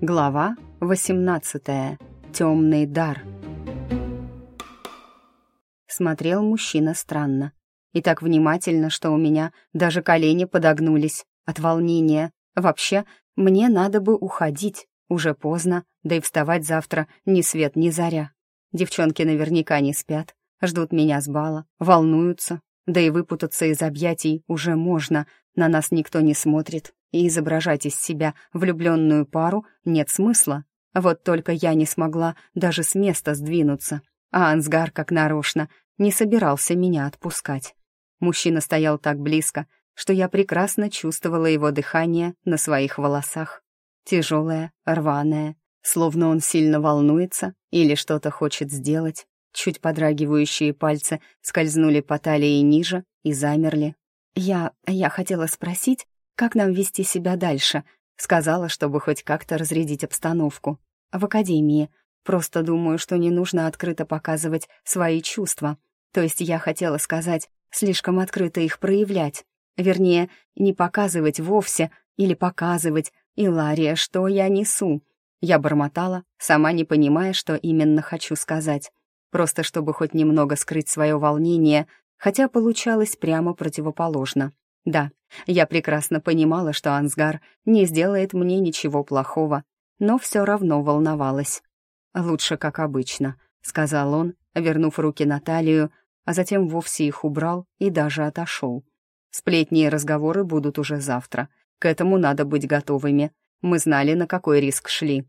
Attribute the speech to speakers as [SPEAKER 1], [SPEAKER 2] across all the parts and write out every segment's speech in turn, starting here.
[SPEAKER 1] Глава 18. Темный дар. Смотрел мужчина странно. И так внимательно, что у меня даже колени подогнулись от волнения. Вообще, мне надо бы уходить. Уже поздно, да и вставать завтра ни свет, ни заря. Девчонки наверняка не спят, ждут меня с бала, волнуются. Да и выпутаться из объятий уже можно, на нас никто не смотрит, и изображать из себя влюбленную пару нет смысла. Вот только я не смогла даже с места сдвинуться, а Ансгар, как нарочно, не собирался меня отпускать. Мужчина стоял так близко, что я прекрасно чувствовала его дыхание на своих волосах. Тяжелое, рваное, словно он сильно волнуется или что-то хочет сделать. Чуть подрагивающие пальцы скользнули по талии ниже и замерли. «Я... я хотела спросить, как нам вести себя дальше?» Сказала, чтобы хоть как-то разрядить обстановку. «В академии. Просто думаю, что не нужно открыто показывать свои чувства. То есть я хотела сказать, слишком открыто их проявлять. Вернее, не показывать вовсе или показывать. Илария, что я несу? Я бормотала, сама не понимая, что именно хочу сказать. Просто чтобы хоть немного скрыть свое волнение, хотя получалось прямо противоположно. Да, я прекрасно понимала, что Ансгар не сделает мне ничего плохого, но все равно волновалась. «Лучше, как обычно», — сказал он, вернув руки на талию, а затем вовсе их убрал и даже отошел. Сплетни и разговоры будут уже завтра. К этому надо быть готовыми. Мы знали, на какой риск шли.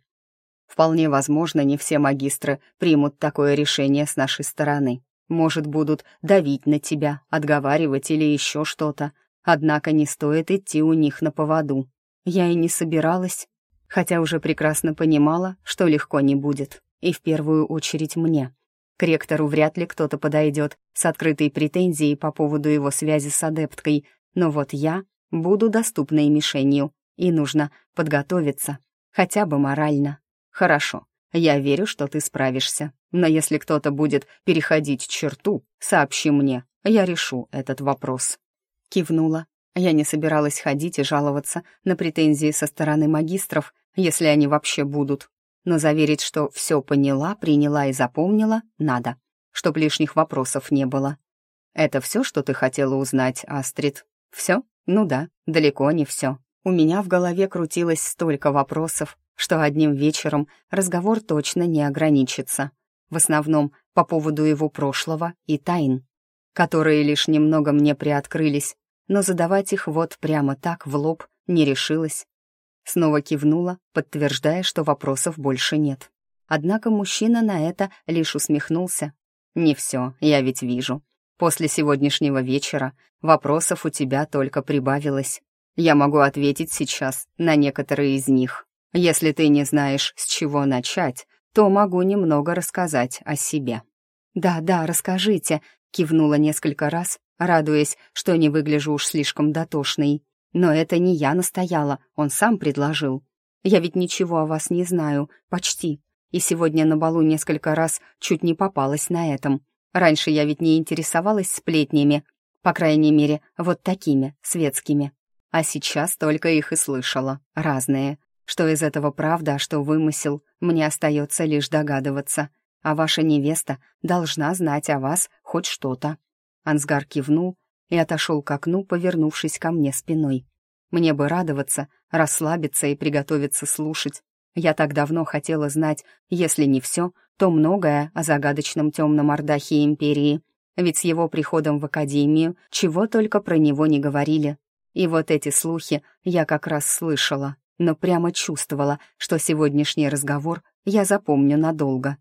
[SPEAKER 1] Вполне возможно, не все магистры примут такое решение с нашей стороны. Может, будут давить на тебя, отговаривать или еще что-то. Однако не стоит идти у них на поводу. Я и не собиралась, хотя уже прекрасно понимала, что легко не будет. И в первую очередь мне. К ректору вряд ли кто-то подойдет с открытой претензией по поводу его связи с адепткой, но вот я буду доступной мишенью, и нужно подготовиться, хотя бы морально. Хорошо, я верю, что ты справишься, но если кто-то будет переходить черту, сообщи мне, я решу этот вопрос. Кивнула. Я не собиралась ходить и жаловаться на претензии со стороны магистров, если они вообще будут но заверить, что все поняла, приняла и запомнила, надо, чтоб лишних вопросов не было. «Это все, что ты хотела узнать, Астрид?» «Все? Ну да, далеко не все. У меня в голове крутилось столько вопросов, что одним вечером разговор точно не ограничится. В основном по поводу его прошлого и тайн, которые лишь немного мне приоткрылись, но задавать их вот прямо так в лоб не решилась. Снова кивнула, подтверждая, что вопросов больше нет. Однако мужчина на это лишь усмехнулся. «Не все, я ведь вижу. После сегодняшнего вечера вопросов у тебя только прибавилось. Я могу ответить сейчас на некоторые из них. Если ты не знаешь, с чего начать, то могу немного рассказать о себе». «Да, да, расскажите», — кивнула несколько раз, радуясь, что не выгляжу уж слишком дотошной. Но это не я настояла, он сам предложил. Я ведь ничего о вас не знаю, почти. И сегодня на балу несколько раз чуть не попалась на этом. Раньше я ведь не интересовалась сплетнями, по крайней мере, вот такими, светскими. А сейчас только их и слышала, разные. Что из этого правда, а что вымысел, мне остается лишь догадываться. А ваша невеста должна знать о вас хоть что-то. Ансгар кивнул, и отошел к окну, повернувшись ко мне спиной. Мне бы радоваться, расслабиться и приготовиться слушать. Я так давно хотела знать, если не все, то многое о загадочном темном Ордахе Империи. Ведь с его приходом в Академию чего только про него не говорили. И вот эти слухи я как раз слышала, но прямо чувствовала, что сегодняшний разговор я запомню надолго.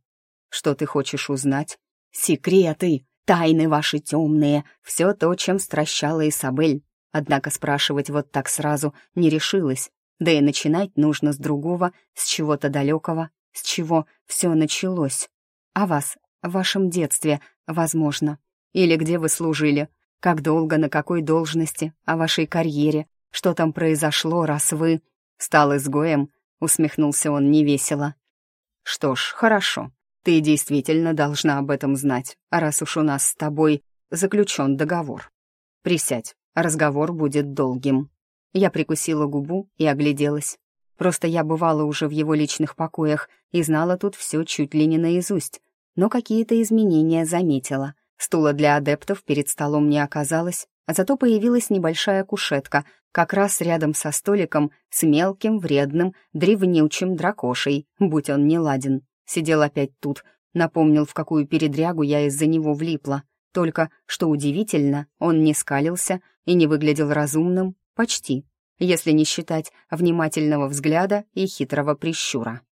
[SPEAKER 1] «Что ты хочешь узнать?» «Секреты!» Тайны ваши темные, все то, чем стращала Исабель. Однако спрашивать вот так сразу не решилась. Да и начинать нужно с другого, с чего-то далекого, с чего все началось. О вас, в вашем детстве, возможно. Или где вы служили, как долго, на какой должности, о вашей карьере, что там произошло, раз вы... Стал изгоем, усмехнулся он невесело. Что ж, хорошо. Ты действительно должна об этом знать, раз уж у нас с тобой заключен договор. Присядь, разговор будет долгим». Я прикусила губу и огляделась. Просто я бывала уже в его личных покоях и знала тут все чуть ли не наизусть. Но какие-то изменения заметила. Стула для адептов перед столом не оказалось, а зато появилась небольшая кушетка, как раз рядом со столиком с мелким, вредным, древнючим дракошей, будь он не ладен. Сидел опять тут, напомнил, в какую передрягу я из-за него влипла. Только, что удивительно, он не скалился и не выглядел разумным, почти, если не считать внимательного взгляда и хитрого прищура.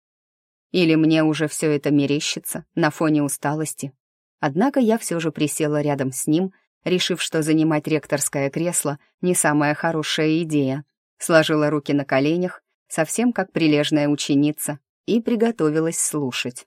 [SPEAKER 1] Или мне уже все это мерещится на фоне усталости. Однако я все же присела рядом с ним, решив, что занимать ректорское кресло не самая хорошая идея. Сложила руки на коленях, совсем как прилежная ученица, и приготовилась слушать.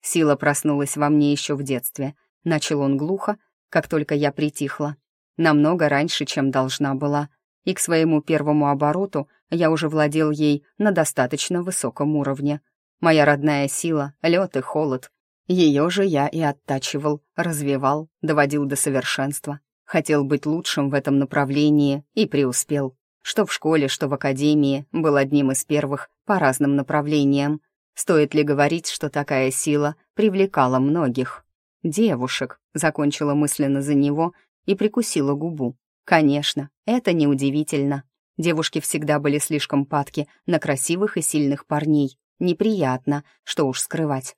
[SPEAKER 1] Сила проснулась во мне еще в детстве. Начал он глухо, как только я притихла. Намного раньше, чем должна была. И к своему первому обороту я уже владел ей на достаточно высоком уровне. Моя родная сила, лед и холод. Ее же я и оттачивал, развивал, доводил до совершенства. Хотел быть лучшим в этом направлении и преуспел. Что в школе, что в академии, был одним из первых по разным направлениям. Стоит ли говорить, что такая сила привлекала многих? Девушек, закончила мысленно за него и прикусила губу. Конечно, это неудивительно. Девушки всегда были слишком падки на красивых и сильных парней. Неприятно, что уж скрывать.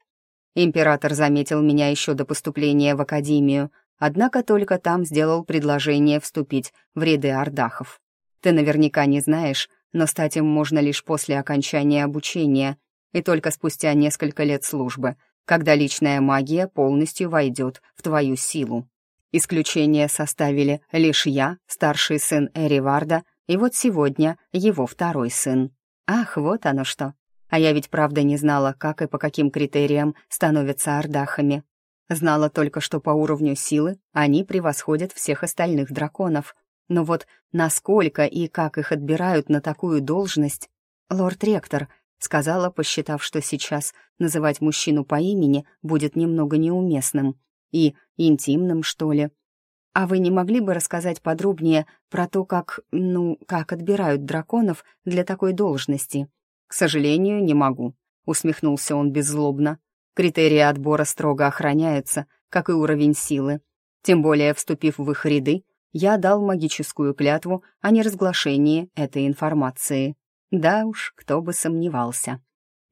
[SPEAKER 1] Император заметил меня еще до поступления в академию, однако только там сделал предложение вступить в ряды ардахов. Ты наверняка не знаешь, но стать им можно лишь после окончания обучения, и только спустя несколько лет службы, когда личная магия полностью войдет в твою силу. Исключение составили лишь я, старший сын Эриварда, и вот сегодня его второй сын. Ах, вот оно что. А я ведь правда не знала, как и по каким критериям становятся ардахами. Знала только, что по уровню силы они превосходят всех остальных драконов. Но вот насколько и как их отбирают на такую должность... Лорд-ректор, сказала, посчитав, что сейчас называть мужчину по имени будет немного неуместным и интимным, что ли. А вы не могли бы рассказать подробнее про то, как, ну, как отбирают драконов для такой должности? К сожалению, не могу, усмехнулся он беззлобно. Критерии отбора строго охраняются, как и уровень силы. Тем более, вступив в их ряды, я дал магическую клятву о неразглашении этой информации. Да уж, кто бы сомневался.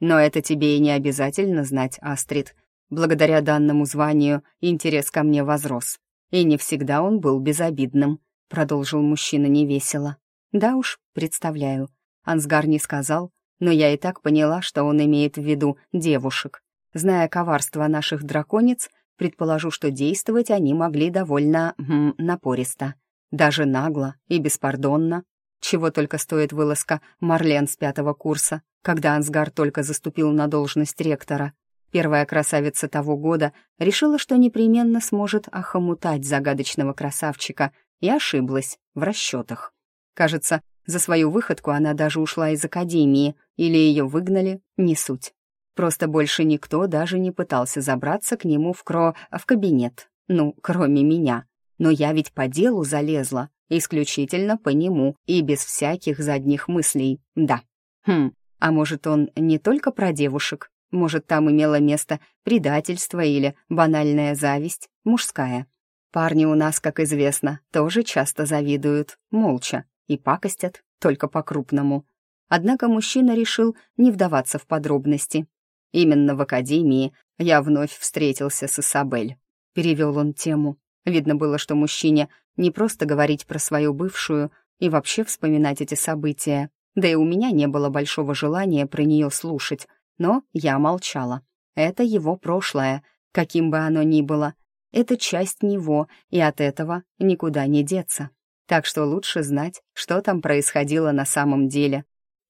[SPEAKER 1] Но это тебе и не обязательно знать, Астрид. Благодаря данному званию интерес ко мне возрос. И не всегда он был безобидным, продолжил мужчина невесело. Да уж, представляю. Ансгар не сказал, но я и так поняла, что он имеет в виду девушек. Зная коварство наших драконец, предположу, что действовать они могли довольно м, напористо. Даже нагло и беспардонно, чего только стоит вылазка Марлен с пятого курса, когда Ансгар только заступил на должность ректора. Первая красавица того года решила, что непременно сможет охомутать загадочного красавчика, и ошиблась в расчетах. Кажется, за свою выходку она даже ушла из академии, или ее выгнали, не суть. Просто больше никто даже не пытался забраться к нему в кро... в кабинет. Ну, кроме меня. Но я ведь по делу залезла, исключительно по нему и без всяких задних мыслей, да. Хм, а может, он не только про девушек? Может, там имело место предательство или банальная зависть, мужская? Парни у нас, как известно, тоже часто завидуют, молча, и пакостят, только по-крупному. Однако мужчина решил не вдаваться в подробности. Именно в академии я вновь встретился с Исабель. Перевел он тему. Видно было, что мужчине не просто говорить про свою бывшую и вообще вспоминать эти события, да и у меня не было большого желания про нее слушать, но я молчала. Это его прошлое, каким бы оно ни было. Это часть него, и от этого никуда не деться. Так что лучше знать, что там происходило на самом деле.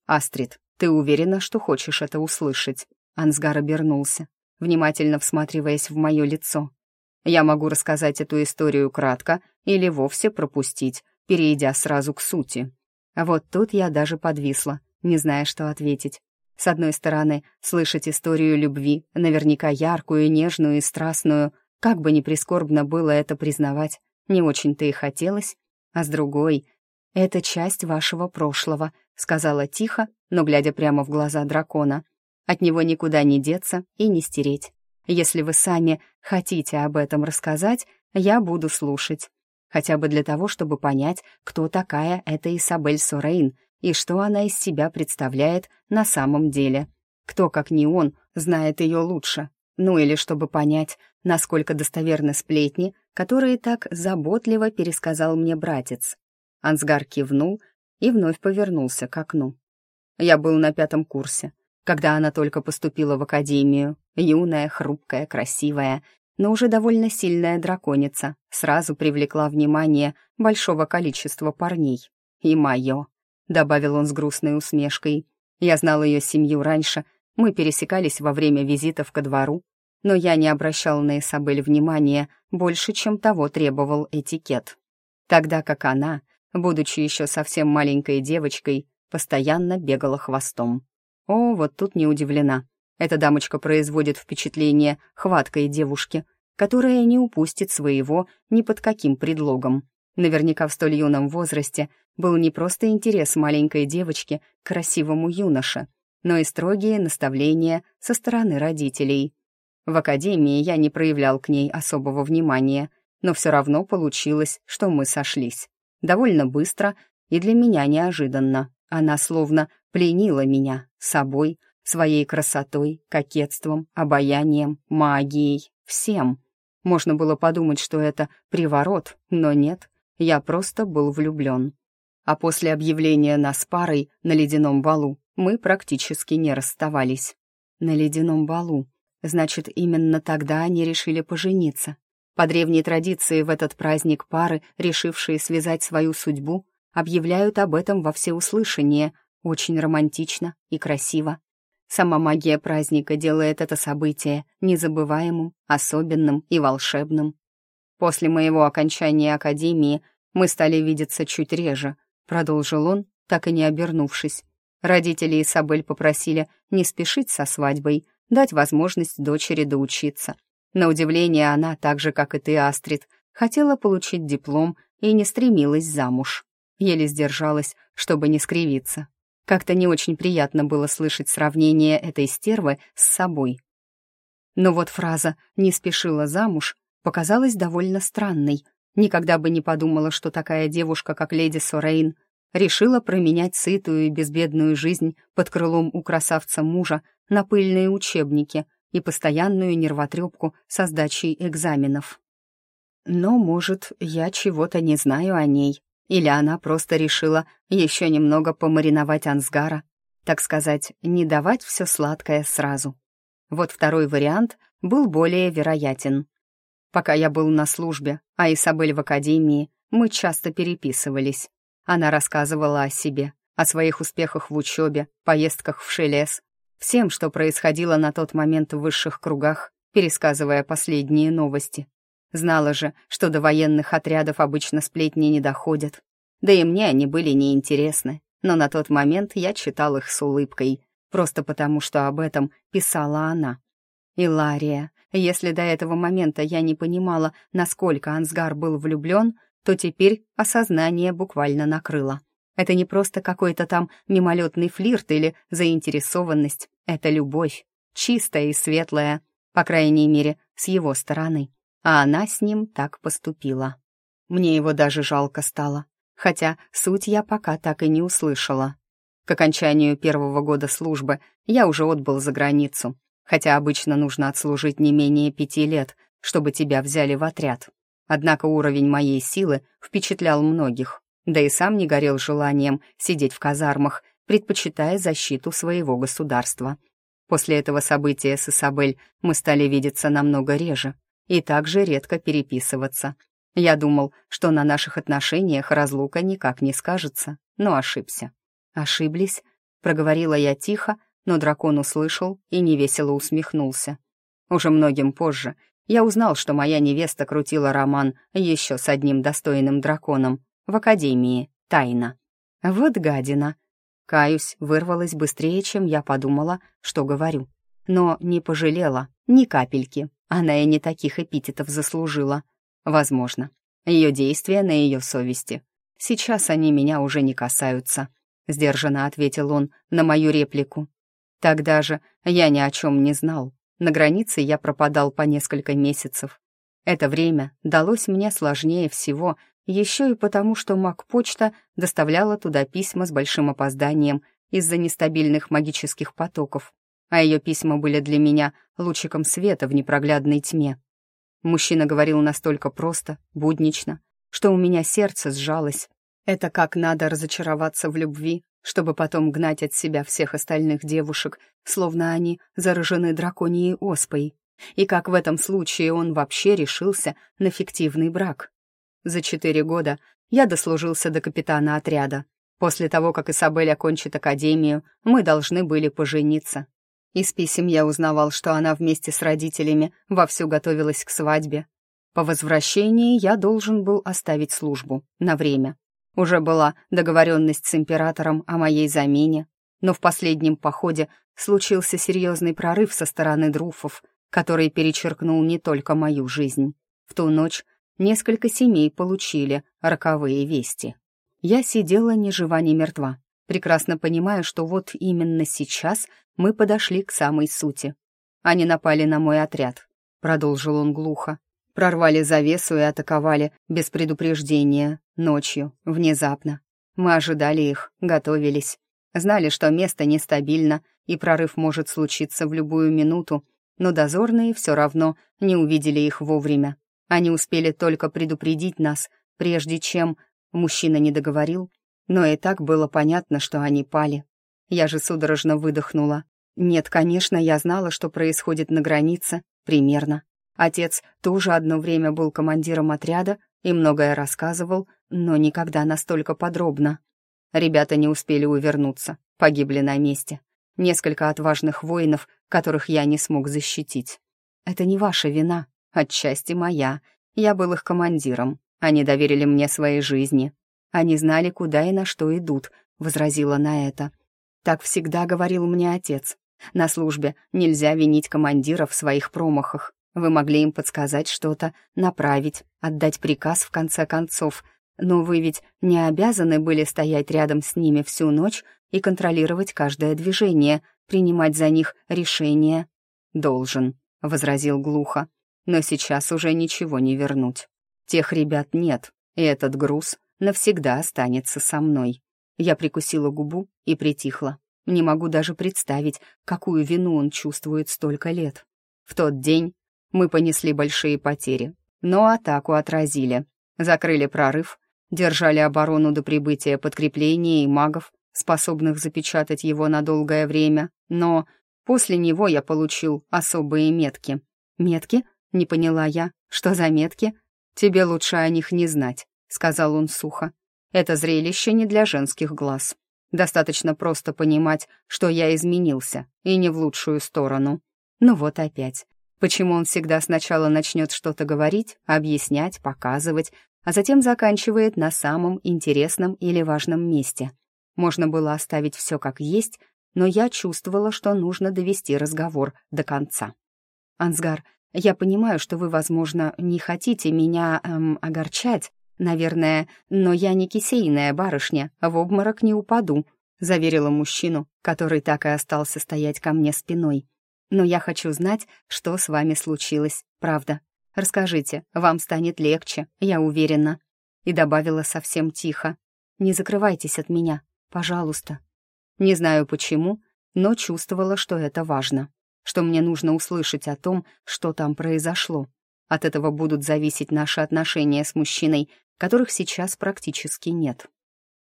[SPEAKER 1] «Астрид, ты уверена, что хочешь это услышать?» Ансгар обернулся, внимательно всматриваясь в мое лицо. Я могу рассказать эту историю кратко или вовсе пропустить, перейдя сразу к сути. Вот тут я даже подвисла, не зная, что ответить. С одной стороны, слышать историю любви, наверняка яркую, нежную и страстную, как бы ни прискорбно было это признавать, не очень-то и хотелось, а с другой — это часть вашего прошлого, сказала тихо, но глядя прямо в глаза дракона. «От него никуда не деться и не стереть. Если вы сами хотите об этом рассказать, я буду слушать. Хотя бы для того, чтобы понять, кто такая эта Исабель Сорейн и что она из себя представляет на самом деле. Кто, как не он, знает ее лучше. Ну или чтобы понять, насколько достоверны сплетни, которые так заботливо пересказал мне братец. Ансгар кивнул и вновь повернулся к окну. Я был на пятом курсе, когда она только поступила в академию. Юная, хрупкая, красивая, но уже довольно сильная драконица сразу привлекла внимание большого количества парней. И мое, — добавил он с грустной усмешкой. Я знал ее семью раньше, мы пересекались во время визитов ко двору, но я не обращал на Исабель внимания больше, чем того требовал этикет. Тогда как она, будучи еще совсем маленькой девочкой, постоянно бегала хвостом. О, вот тут не удивлена. Эта дамочка производит впечатление хваткой девушки, которая не упустит своего ни под каким предлогом. Наверняка в столь юном возрасте был не просто интерес маленькой девочки к красивому юноше, но и строгие наставления со стороны родителей. В академии я не проявлял к ней особого внимания, но все равно получилось, что мы сошлись. Довольно быстро и для меня неожиданно. Она словно пленила меня собой, своей красотой, кокетством, обаянием, магией, всем. Можно было подумать, что это приворот, но нет, я просто был влюблен. А после объявления нас парой на ледяном балу мы практически не расставались. На ледяном балу. Значит, именно тогда они решили пожениться. По древней традиции в этот праздник пары, решившие связать свою судьбу, объявляют об этом во всеуслышание, очень романтично и красиво. Сама магия праздника делает это событие незабываемым, особенным и волшебным. После моего окончания академии мы стали видеться чуть реже, продолжил он, так и не обернувшись. Родители Исабель попросили не спешить со свадьбой, дать возможность дочери доучиться. На удивление она, так же, как и ты, Астрид, хотела получить диплом и не стремилась замуж. Еле сдержалась, чтобы не скривиться. Как-то не очень приятно было слышать сравнение этой стервы с собой. Но вот фраза «не спешила замуж» показалась довольно странной. Никогда бы не подумала, что такая девушка, как леди Сорейн, решила променять сытую и безбедную жизнь под крылом у красавца мужа на пыльные учебники и постоянную нервотрепку со сдачей экзаменов. Но, может, я чего-то не знаю о ней, или она просто решила еще немного помариновать Ансгара, так сказать, не давать все сладкое сразу. Вот второй вариант был более вероятен. Пока я был на службе, а Исабель в академии, мы часто переписывались. Она рассказывала о себе, о своих успехах в учебе, поездках в Шелес, всем, что происходило на тот момент в высших кругах, пересказывая последние новости. Знала же, что до военных отрядов обычно сплетни не доходят. Да и мне они были неинтересны, но на тот момент я читал их с улыбкой, просто потому что об этом писала она. Илария, если до этого момента я не понимала, насколько Ансгар был влюблен, то теперь осознание буквально накрыло. Это не просто какой-то там мимолетный флирт или заинтересованность, это любовь, чистая и светлая, по крайней мере, с его стороны а она с ним так поступила. Мне его даже жалко стало, хотя суть я пока так и не услышала. К окончанию первого года службы я уже отбыл за границу, хотя обычно нужно отслужить не менее пяти лет, чтобы тебя взяли в отряд. Однако уровень моей силы впечатлял многих, да и сам не горел желанием сидеть в казармах, предпочитая защиту своего государства. После этого события с Исабель мы стали видеться намного реже, и также редко переписываться. Я думал, что на наших отношениях разлука никак не скажется, но ошибся. «Ошиблись?» — проговорила я тихо, но дракон услышал и невесело усмехнулся. Уже многим позже я узнал, что моя невеста крутила роман еще с одним достойным драконом в Академии, тайно. Вот гадина. Каюсь, вырвалась быстрее, чем я подумала, что говорю. Но не пожалела, ни капельки. Она и не таких эпитетов заслужила. Возможно. Ее действия на ее совести. Сейчас они меня уже не касаются. — сдержанно ответил он на мою реплику. «Тогда же я ни о чем не знал. На границе я пропадал по несколько месяцев. Это время далось мне сложнее всего, еще и потому, что Макпочта доставляла туда письма с большим опозданием из-за нестабильных магических потоков, а ее письма были для меня лучиком света в непроглядной тьме. Мужчина говорил настолько просто, буднично, что у меня сердце сжалось. Это как надо разочароваться в любви, чтобы потом гнать от себя всех остальных девушек, словно они заражены драконией оспой. И как в этом случае он вообще решился на фиктивный брак. За четыре года я дослужился до капитана отряда. После того, как Исабель окончит академию, мы должны были пожениться. Из писем я узнавал, что она вместе с родителями вовсю готовилась к свадьбе. По возвращении я должен был оставить службу на время. Уже была договоренность с императором о моей замене, но в последнем походе случился серьезный прорыв со стороны друфов, который перечеркнул не только мою жизнь. В ту ночь несколько семей получили роковые вести. Я сидела ни жива, ни мертва, прекрасно понимая, что вот именно сейчас мы подошли к самой сути. Они напали на мой отряд, продолжил он глухо. Прорвали завесу и атаковали без предупреждения, ночью, внезапно. Мы ожидали их, готовились. Знали, что место нестабильно, и прорыв может случиться в любую минуту, но дозорные все равно не увидели их вовремя. Они успели только предупредить нас, прежде чем мужчина не договорил, но и так было понятно, что они пали. Я же судорожно выдохнула. Нет, конечно, я знала, что происходит на границе, примерно. Отец тоже одно время был командиром отряда и многое рассказывал, но никогда настолько подробно. Ребята не успели увернуться, погибли на месте. Несколько отважных воинов, которых я не смог защитить. Это не ваша вина, отчасти моя. Я был их командиром. Они доверили мне своей жизни. Они знали, куда и на что идут, возразила на это. Так всегда говорил мне отец. На службе нельзя винить командира в своих промахах. Вы могли им подсказать что-то, направить, отдать приказ в конце концов. Но вы ведь не обязаны были стоять рядом с ними всю ночь и контролировать каждое движение, принимать за них решения. «Должен», — возразил глухо. «Но сейчас уже ничего не вернуть. Тех ребят нет, и этот груз навсегда останется со мной». Я прикусила губу и притихла. Не могу даже представить, какую вину он чувствует столько лет. В тот день мы понесли большие потери, но атаку отразили. Закрыли прорыв, держали оборону до прибытия подкрепления и магов, способных запечатать его на долгое время, но после него я получил особые метки. «Метки?» — не поняла я. «Что за метки?» «Тебе лучше о них не знать», — сказал он сухо. «Это зрелище не для женских глаз. Достаточно просто понимать, что я изменился, и не в лучшую сторону. Ну вот опять. Почему он всегда сначала начнет что-то говорить, объяснять, показывать, а затем заканчивает на самом интересном или важном месте? Можно было оставить все как есть, но я чувствовала, что нужно довести разговор до конца. «Ансгар, я понимаю, что вы, возможно, не хотите меня эм, огорчать, наверное, но я не кисейная барышня, в обморок не упаду», заверила мужчину, который так и остался стоять ко мне спиной. Но я хочу знать, что с вами случилось, правда. Расскажите, вам станет легче, я уверена». И добавила совсем тихо. «Не закрывайтесь от меня, пожалуйста». Не знаю почему, но чувствовала, что это важно, что мне нужно услышать о том, что там произошло. От этого будут зависеть наши отношения с мужчиной, которых сейчас практически нет.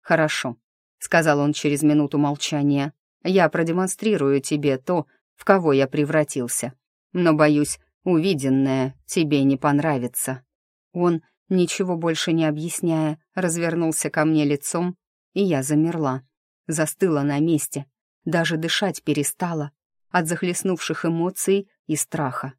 [SPEAKER 1] «Хорошо», — сказал он через минуту молчания. «Я продемонстрирую тебе то, в кого я превратился. Но, боюсь, увиденное тебе не понравится». Он, ничего больше не объясняя, развернулся ко мне лицом, и я замерла. Застыла на месте, даже дышать перестала от захлестнувших эмоций и страха.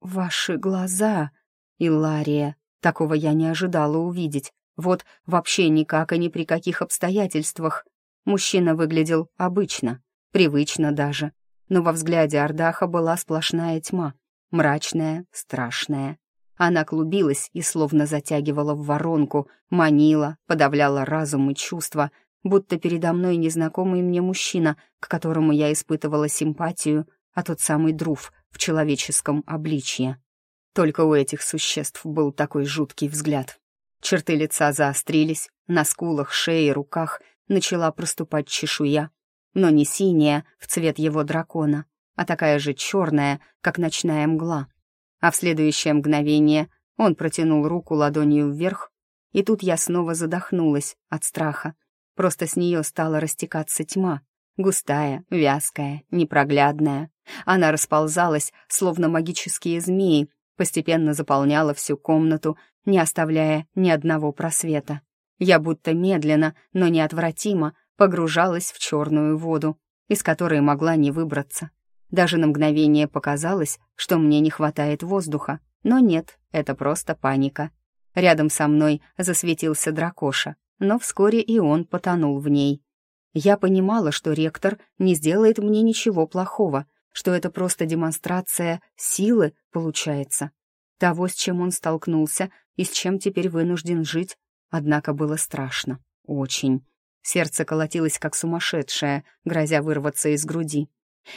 [SPEAKER 1] «Ваши глаза, Илария!» Такого я не ожидала увидеть. Вот вообще никак и ни при каких обстоятельствах. Мужчина выглядел обычно, привычно даже но во взгляде Ардаха была сплошная тьма, мрачная, страшная. Она клубилась и словно затягивала в воронку, манила, подавляла разум и чувства, будто передо мной незнакомый мне мужчина, к которому я испытывала симпатию, а тот самый Друф в человеческом обличье. Только у этих существ был такой жуткий взгляд. Черты лица заострились, на скулах, шее, руках начала проступать чешуя, но не синяя в цвет его дракона, а такая же черная, как ночная мгла. А в следующее мгновение он протянул руку ладонью вверх, и тут я снова задохнулась от страха. Просто с нее стала растекаться тьма, густая, вязкая, непроглядная. Она расползалась, словно магические змеи, постепенно заполняла всю комнату, не оставляя ни одного просвета. Я будто медленно, но неотвратимо погружалась в черную воду, из которой могла не выбраться. Даже на мгновение показалось, что мне не хватает воздуха, но нет, это просто паника. Рядом со мной засветился дракоша, но вскоре и он потонул в ней. Я понимала, что ректор не сделает мне ничего плохого, что это просто демонстрация силы, получается. Того, с чем он столкнулся и с чем теперь вынужден жить, однако было страшно. Очень. Сердце колотилось как сумасшедшее, грозя вырваться из груди.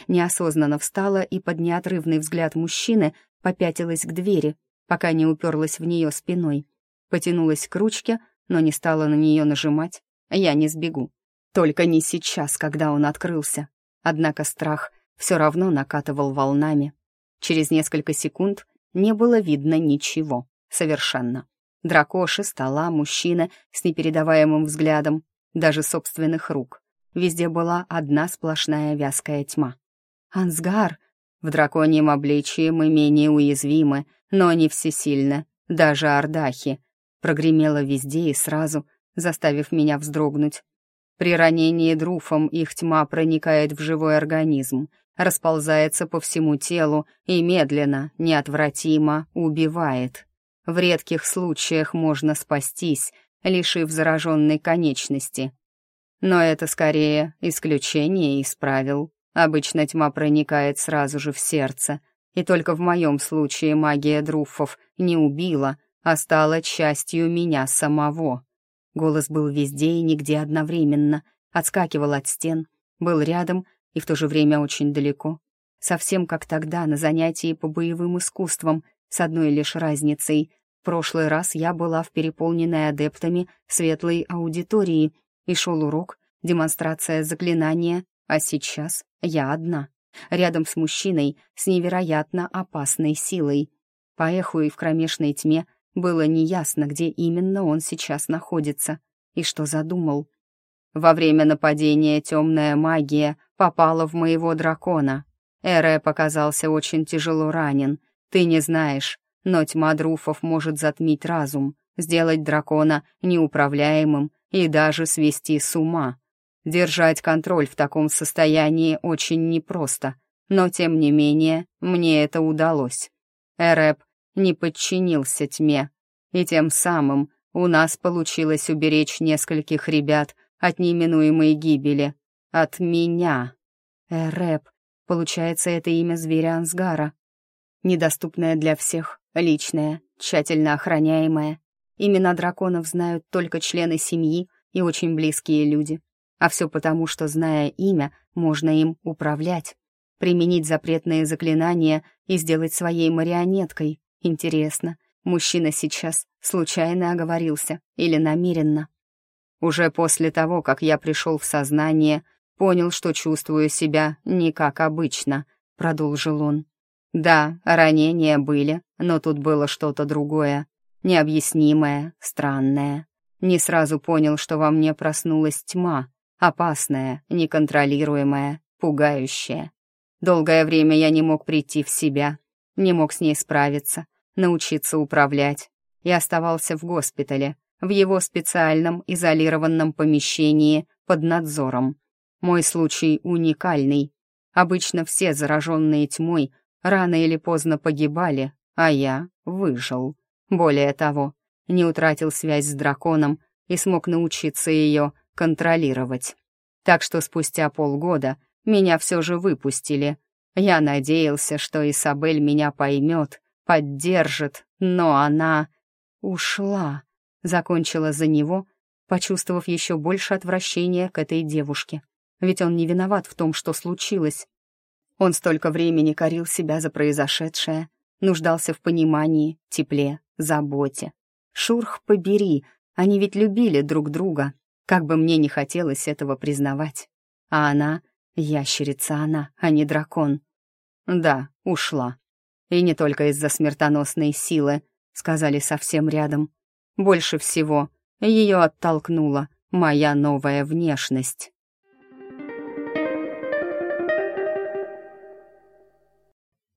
[SPEAKER 1] Неосознанно встала и под неотрывный взгляд мужчины попятилась к двери, пока не уперлась в нее спиной. Потянулась к ручке, но не стала на нее нажимать. Я не сбегу. Только не сейчас, когда он открылся. Однако страх все равно накатывал волнами. Через несколько секунд не было видно ничего. Совершенно. Дракоши, стола, мужчина с непередаваемым взглядом, даже собственных рук. Везде была одна сплошная вязкая тьма. «Ансгар!» В драконьем обличии мы менее уязвимы, но не всесильны, даже Ардахи. Прогремело везде и сразу, заставив меня вздрогнуть. При ранении друфом их тьма проникает в живой организм, расползается по всему телу и медленно, неотвратимо убивает. В редких случаях можно спастись, лишив зараженной конечности. Но это скорее исключение из правил. Обычно тьма проникает сразу же в сердце, и только в моем случае магия друфов не убила, а стала частью меня самого. Голос был везде и нигде одновременно, отскакивал от стен, был рядом и в то же время очень далеко. Совсем как тогда на занятии по боевым искусствам, с одной лишь разницей. В прошлый раз я была в переполненной адептами светлой аудитории, и шел урок, демонстрация заклинания, а сейчас я одна, рядом с мужчиной с невероятно опасной силой. По эху и в кромешной тьме было неясно, где именно он сейчас находится и что задумал. Во время нападения темная магия попала в моего дракона. Эре показался очень тяжело ранен. Ты не знаешь, но тьма друфов может затмить разум, сделать дракона неуправляемым и даже свести с ума. Держать контроль в таком состоянии очень непросто, но тем не менее мне это удалось. Эреб не подчинился тьме, и тем самым у нас получилось уберечь нескольких ребят от неминуемой гибели. От меня. Эреб. Получается, это имя зверя Ансгара. Недоступное для всех, личное, тщательно охраняемое. Имена драконов знают только члены семьи и очень близкие люди. А все потому, что, зная имя, можно им управлять. Применить запретные заклинания и сделать своей марионеткой. Интересно, мужчина сейчас случайно оговорился или намеренно? Уже после того, как я пришел в сознание, понял, что чувствую себя не как обычно, продолжил он. Да, ранения были, но тут было что-то другое, необъяснимое, странное. Не сразу понял, что во мне проснулась тьма, опасная, неконтролируемая, пугающая. Долгое время я не мог прийти в себя, не мог с ней справиться, научиться управлять, и оставался в госпитале, в его специальном изолированном помещении под надзором. Мой случай уникальный. Обычно все зараженные тьмой рано или поздно погибали, а я выжил. Более того, не утратил связь с драконом и смог научиться ее контролировать. Так что спустя полгода меня все же выпустили. Я надеялся, что Исабель меня поймет, поддержит, но она ушла, закончила за него, почувствовав еще больше отвращения к этой девушке. Ведь он не виноват в том, что случилось. Он столько времени корил себя за произошедшее, нуждался в понимании, тепле, заботе. Шурх побери, они ведь любили друг друга, как бы мне не хотелось этого признавать. А она — ящерица она, а не дракон. Да, ушла. И не только из-за смертоносной силы, сказали совсем рядом. Больше всего ее оттолкнула моя новая внешность.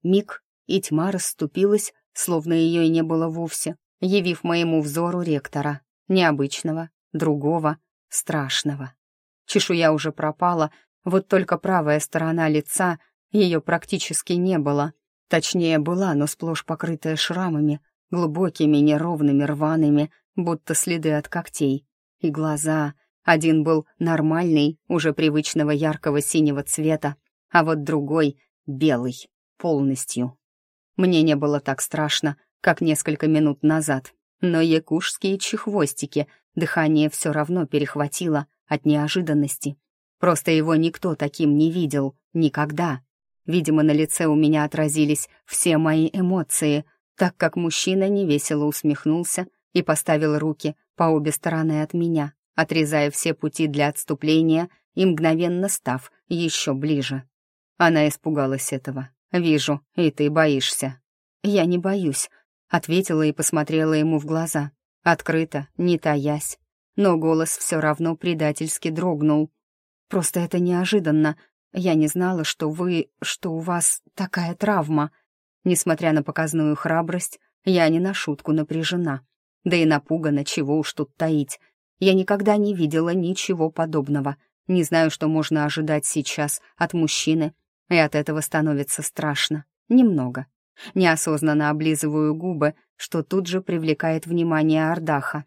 [SPEAKER 1] Миг, и тьма расступилась, словно ее и не было вовсе, явив моему взору ректора, необычного, другого, страшного. Чешуя уже пропала, вот только правая сторона лица, ее практически не было. Точнее, была, но сплошь покрытая шрамами, глубокими, неровными, рваными, будто следы от когтей. И глаза. Один был нормальный, уже привычного яркого синего цвета, а вот другой — белый, полностью. Мне не было так страшно, как несколько минут назад, но якушские чехвостики дыхание все равно перехватило от неожиданности. Просто его никто таким не видел, никогда. Видимо, на лице у меня отразились все мои эмоции, так как мужчина невесело усмехнулся и поставил руки по обе стороны от меня, отрезая все пути для отступления и мгновенно став еще ближе. Она испугалась этого. «Вижу, и ты боишься». «Я не боюсь», — ответила и посмотрела ему в глаза, открыто, не таясь. Но голос все равно предательски дрогнул. «Просто это неожиданно. Я не знала, что вы... что у вас такая травма». Несмотря на показную храбрость, я не на шутку напряжена. Да и напугана, чего уж тут таить. Я никогда не видела ничего подобного. Не знаю, что можно ожидать сейчас от мужчины, и от этого становится страшно. Немного. Неосознанно облизываю губы, что тут же привлекает внимание Ардаха.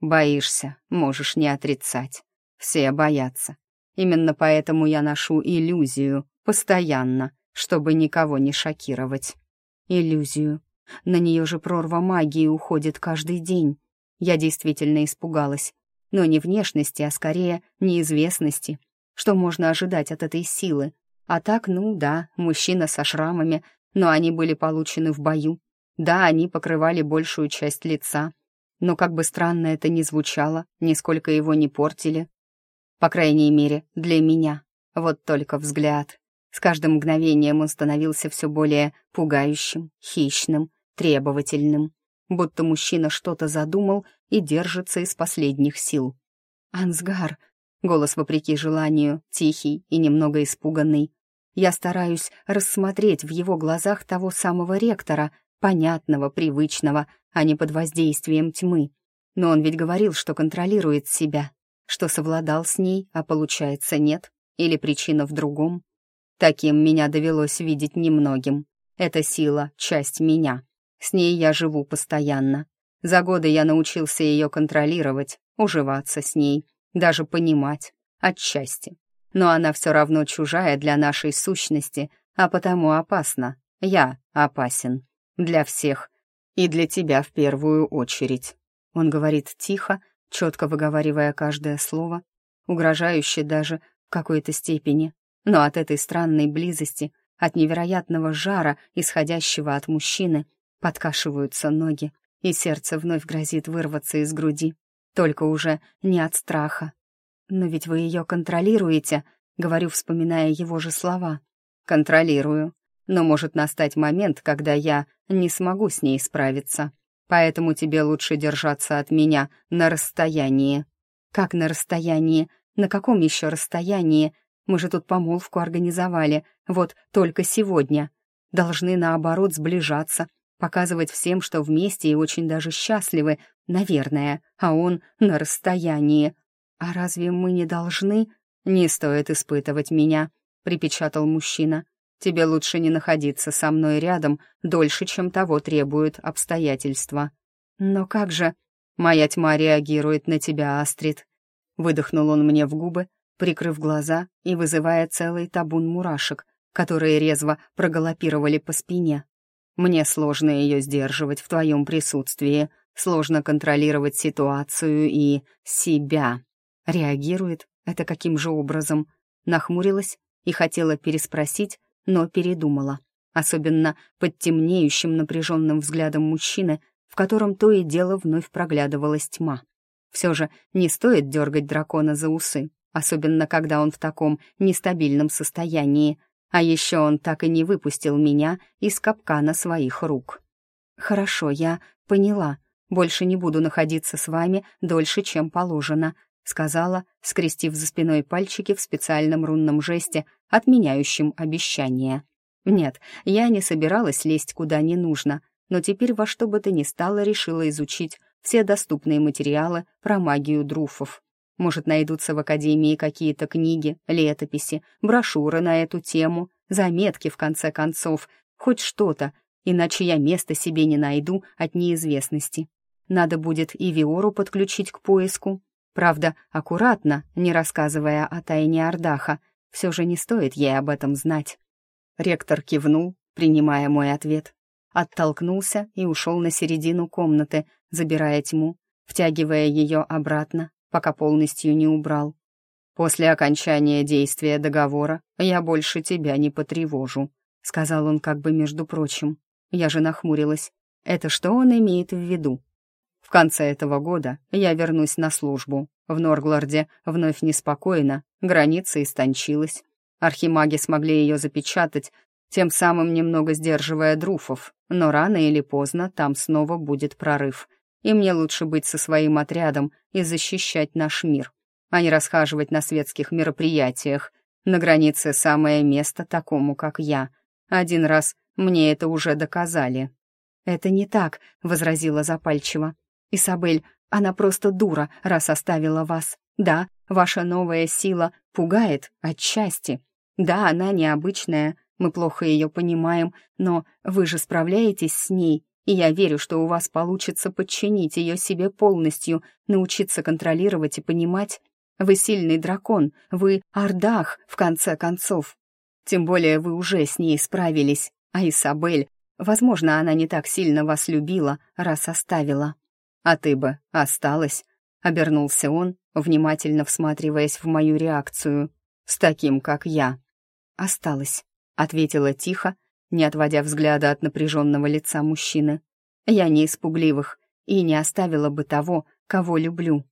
[SPEAKER 1] «Боишься, можешь не отрицать. Все боятся. Именно поэтому я ношу иллюзию, постоянно, чтобы никого не шокировать. Иллюзию. На нее же прорва магии уходит каждый день. Я действительно испугалась. Но не внешности, а скорее неизвестности. Что можно ожидать от этой силы? А так, ну да, мужчина со шрамами, но они были получены в бою. Да, они покрывали большую часть лица. Но как бы странно это ни звучало, нисколько его не портили. По крайней мере, для меня. Вот только взгляд. С каждым мгновением он становился все более пугающим, хищным, требовательным. Будто мужчина что-то задумал и держится из последних сил. «Ансгар!» — голос вопреки желанию, тихий и немного испуганный. Я стараюсь рассмотреть в его глазах того самого ректора, понятного, привычного, а не под воздействием тьмы. Но он ведь говорил, что контролирует себя, что совладал с ней, а получается нет, или причина в другом. Таким меня довелось видеть немногим. Эта сила — часть меня. С ней я живу постоянно. За годы я научился ее контролировать, уживаться с ней, даже понимать, отчасти но она все равно чужая для нашей сущности, а потому опасна. Я опасен. Для всех. И для тебя в первую очередь. Он говорит тихо, четко выговаривая каждое слово, угрожающе даже в какой-то степени. Но от этой странной близости, от невероятного жара, исходящего от мужчины, подкашиваются ноги, и сердце вновь грозит вырваться из груди. Только уже не от страха, «Но ведь вы ее контролируете», — говорю, вспоминая его же слова. «Контролирую. Но может настать момент, когда я не смогу с ней справиться. Поэтому тебе лучше держаться от меня на расстоянии». «Как на расстоянии? На каком еще расстоянии? Мы же тут помолвку организовали, вот только сегодня. Должны, наоборот, сближаться, показывать всем, что вместе и очень даже счастливы, наверное, а он на расстоянии. «А разве мы не должны...» «Не стоит испытывать меня», — припечатал мужчина. «Тебе лучше не находиться со мной рядом дольше, чем того требуют обстоятельства». «Но как же...» «Моя тьма реагирует на тебя, Астрид», — выдохнул он мне в губы, прикрыв глаза и вызывая целый табун мурашек, которые резво проголопировали по спине. «Мне сложно ее сдерживать в твоем присутствии, сложно контролировать ситуацию и себя. Реагирует это каким же образом? Нахмурилась и хотела переспросить, но передумала. Особенно под темнеющим напряженным взглядом мужчины, в котором то и дело вновь проглядывалась тьма. Все же не стоит дергать дракона за усы, особенно когда он в таком нестабильном состоянии, а еще он так и не выпустил меня из капкана своих рук. «Хорошо, я поняла. Больше не буду находиться с вами дольше, чем положено», сказала, скрестив за спиной пальчики в специальном рунном жесте, отменяющем обещание. Нет, я не собиралась лезть куда не нужно, но теперь во что бы то ни стало решила изучить все доступные материалы про магию друфов. Может, найдутся в Академии какие-то книги, летописи, брошюры на эту тему, заметки, в конце концов, хоть что-то, иначе я места себе не найду от неизвестности. Надо будет и Виору подключить к поиску. Правда, аккуратно, не рассказывая о тайне Ардаха, все же не стоит ей об этом знать. Ректор кивнул, принимая мой ответ, оттолкнулся и ушел на середину комнаты, забирая тьму, втягивая ее обратно пока полностью не убрал. «После окончания действия договора я больше тебя не потревожу», — сказал он как бы между прочим. Я же нахмурилась. Это что он имеет в виду? В конце этого года я вернусь на службу. В Норглорде вновь неспокойно, граница истончилась. Архимаги смогли ее запечатать, тем самым немного сдерживая друфов, но рано или поздно там снова будет прорыв — и мне лучше быть со своим отрядом и защищать наш мир, а не расхаживать на светских мероприятиях. На границе самое место такому, как я. Один раз мне это уже доказали». «Это не так», — возразила запальчиво. «Isabель, она просто дура, раз оставила вас. Да, ваша новая сила пугает отчасти. Да, она необычная, мы плохо ее понимаем, но вы же справляетесь с ней, и я верю, что у вас получится подчинить ее себе полностью, научиться контролировать и понимать. Вы сильный дракон, вы Ардах, в конце концов. Тем более вы уже с ней справились, а Исабель, возможно, она не так сильно вас любила, раз оставила. А ты бы осталась, — обернулся он, внимательно всматриваясь в мою реакцию. «С таким, как я». «Осталась», — ответила тихо, не отводя взгляда от напряженного лица мужчины. «Я не испугливых и не оставила бы того, кого люблю».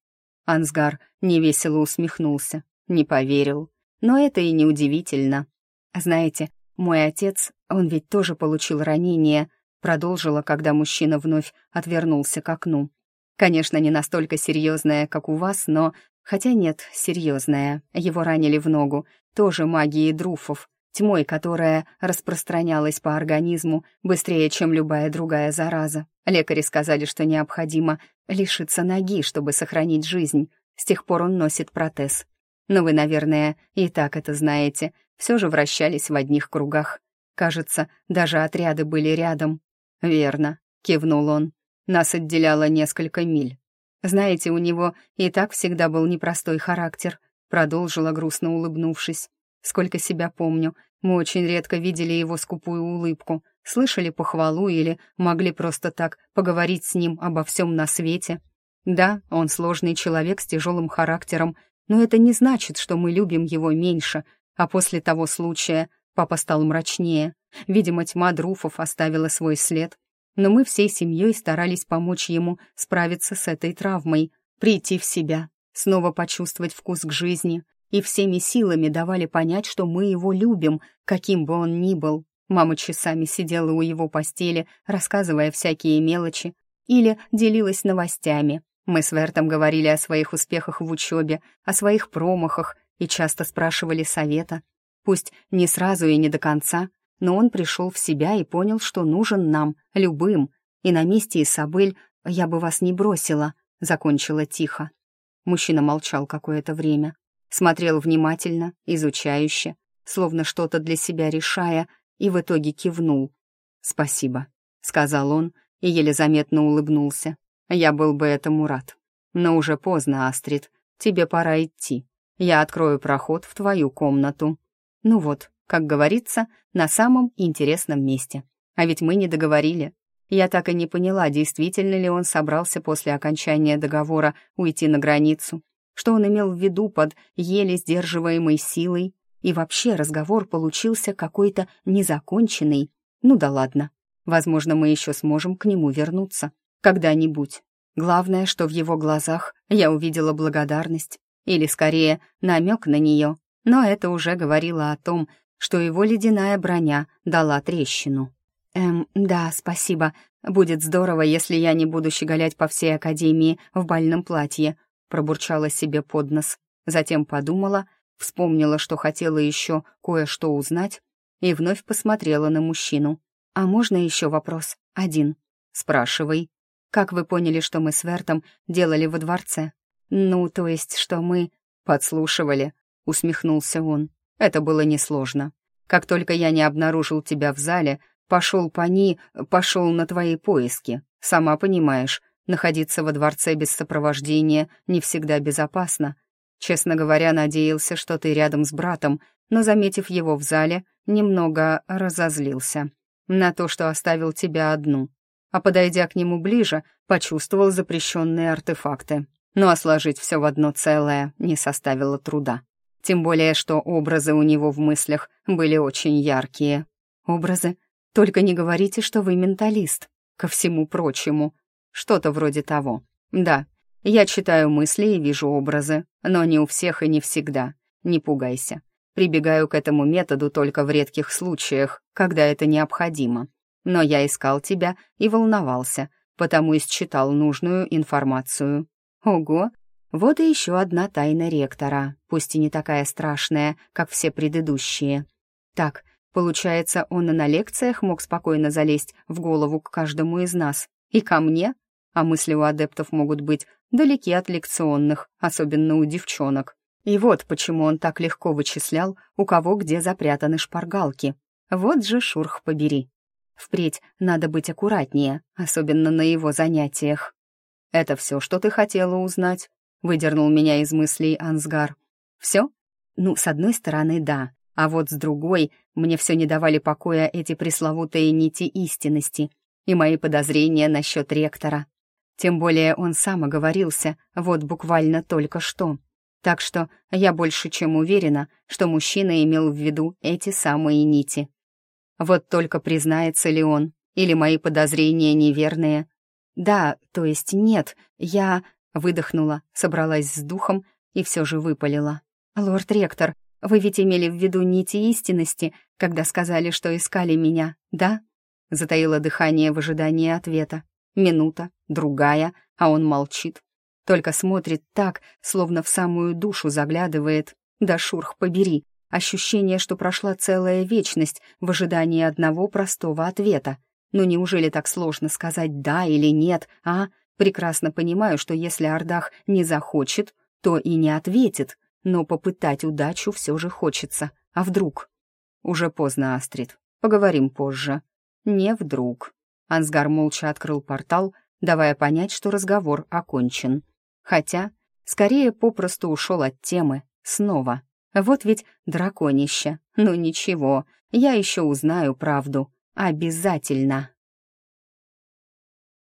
[SPEAKER 1] Ансгар невесело усмехнулся, не поверил. Но это и не удивительно. «Знаете, мой отец, он ведь тоже получил ранение», продолжила, когда мужчина вновь отвернулся к окну. «Конечно, не настолько серьезное, как у вас, но...» Хотя нет, серьезное. Его ранили в ногу, тоже магией друфов, тьмой, которая распространялась по организму быстрее, чем любая другая зараза. Лекари сказали, что необходимо лишиться ноги, чтобы сохранить жизнь. С тех пор он носит протез. Но вы, наверное, и так это знаете. Все же вращались в одних кругах. Кажется, даже отряды были рядом. «Верно», — кивнул он. «Нас отделяло несколько миль. Знаете, у него и так всегда был непростой характер», — продолжила, грустно улыбнувшись. Сколько себя помню, мы очень редко видели его скупую улыбку, слышали похвалу или могли просто так поговорить с ним обо всем на свете. Да, он сложный человек с тяжелым характером, но это не значит, что мы любим его меньше, а после того случая папа стал мрачнее. Видимо, тьма Друфов оставила свой след. Но мы всей семьей старались помочь ему справиться с этой травмой, прийти в себя, снова почувствовать вкус к жизни, и всеми силами давали понять, что мы его любим, каким бы он ни был. Мама часами сидела у его постели, рассказывая всякие мелочи, или делилась новостями. Мы с Вертом говорили о своих успехах в учебе, о своих промахах и часто спрашивали совета. Пусть не сразу и не до конца, но он пришел в себя и понял, что нужен нам, любым, и на месте Исабель я бы вас не бросила, закончила тихо. Мужчина молчал какое-то время, смотрел внимательно, изучающе, словно что-то для себя решая, и в итоге кивнул. «Спасибо», — сказал он и еле заметно улыбнулся. «Я был бы этому рад. Но уже поздно, Астрид, тебе пора идти. Я открою проход в твою комнату». Ну вот, как говорится, на самом интересном месте. А ведь мы не договорили. Я так и не поняла, действительно ли он собрался после окончания договора уйти на границу, что он имел в виду под еле сдерживаемой силой, и вообще разговор получился какой-то незаконченный. Ну да ладно, возможно, мы еще сможем к нему вернуться когда-нибудь. Главное, что в его глазах я увидела благодарность, или скорее намек на нее, но это уже говорило о том, что его ледяная броня дала трещину. «Эм, да, спасибо. Будет здорово, если я не буду щеголять по всей академии в бальном платье», пробурчала себе под нос. Затем подумала, вспомнила, что хотела еще кое-что узнать, и вновь посмотрела на мужчину. «А можно еще вопрос? Один?» «Спрашивай». «Как вы поняли, что мы с Вертом делали во дворце?» «Ну, то есть, что мы...» «Подслушивали», — усмехнулся он. «Это было несложно. Как только я не обнаружил тебя в зале, пошел по ней, пошел на твои поиски. Сама понимаешь, находиться во дворце без сопровождения не всегда безопасно. Честно говоря, надеялся, что ты рядом с братом, но, заметив его в зале, немного разозлился на то, что оставил тебя одну. А подойдя к нему ближе, почувствовал запрещенные артефакты. Ну а сложить все в одно целое не составило труда. Тем более, что образы у него в мыслях были очень яркие. Образы? Только не говорите, что вы менталист. Ко всему прочему. Что-то вроде того. Да, я читаю мысли и вижу образы, но не у всех и не всегда. Не пугайся. Прибегаю к этому методу только в редких случаях, когда это необходимо. Но я искал тебя и волновался, потому и считал нужную информацию. Ого, вот и еще одна тайна ректора, пусть и не такая страшная, как все предыдущие. Так, получается, он и на лекциях мог спокойно залезть в голову к каждому из нас. И ко мне? А мысли у адептов могут быть далеки от лекционных, особенно у девчонок. И вот почему он так легко вычислял, у кого где запрятаны шпаргалки. Вот же шурх побери. Впредь надо быть аккуратнее, особенно на его занятиях. «Это все, что ты хотела узнать?» — выдернул меня из мыслей Ансгар. «Все? Ну, с одной стороны, да, а вот с другой мне все не давали покоя эти пресловутые нити истинности и мои подозрения насчет ректора. Тем более он сам оговорился, вот буквально только что. Так что я больше чем уверена, что мужчина имел в виду эти самые нити. Вот только признается ли он, или мои подозрения неверные. Да, то есть нет, я выдохнула, собралась с духом и все же выпалила. «Лорд-ректор, вы ведь имели в виду нити истинности, когда сказали, что искали меня, да?» Затаила дыхание в ожидании ответа. Минута, другая, а он молчит. Только смотрит так, словно в самую душу заглядывает. Да шурх побери, ощущение, что прошла целая вечность в ожидании одного простого ответа. Ну неужели так сложно сказать «да» или «нет», а? Прекрасно понимаю, что если Ардах не захочет, то и не ответит, но попытать удачу все же хочется. А вдруг? Уже поздно, Астрид. Поговорим позже. Не вдруг. Ансгар молча открыл портал, давая понять, что разговор окончен. Хотя, скорее попросту ушел от темы. Снова. Вот ведь драконище. Ну ничего, я еще узнаю правду. Обязательно.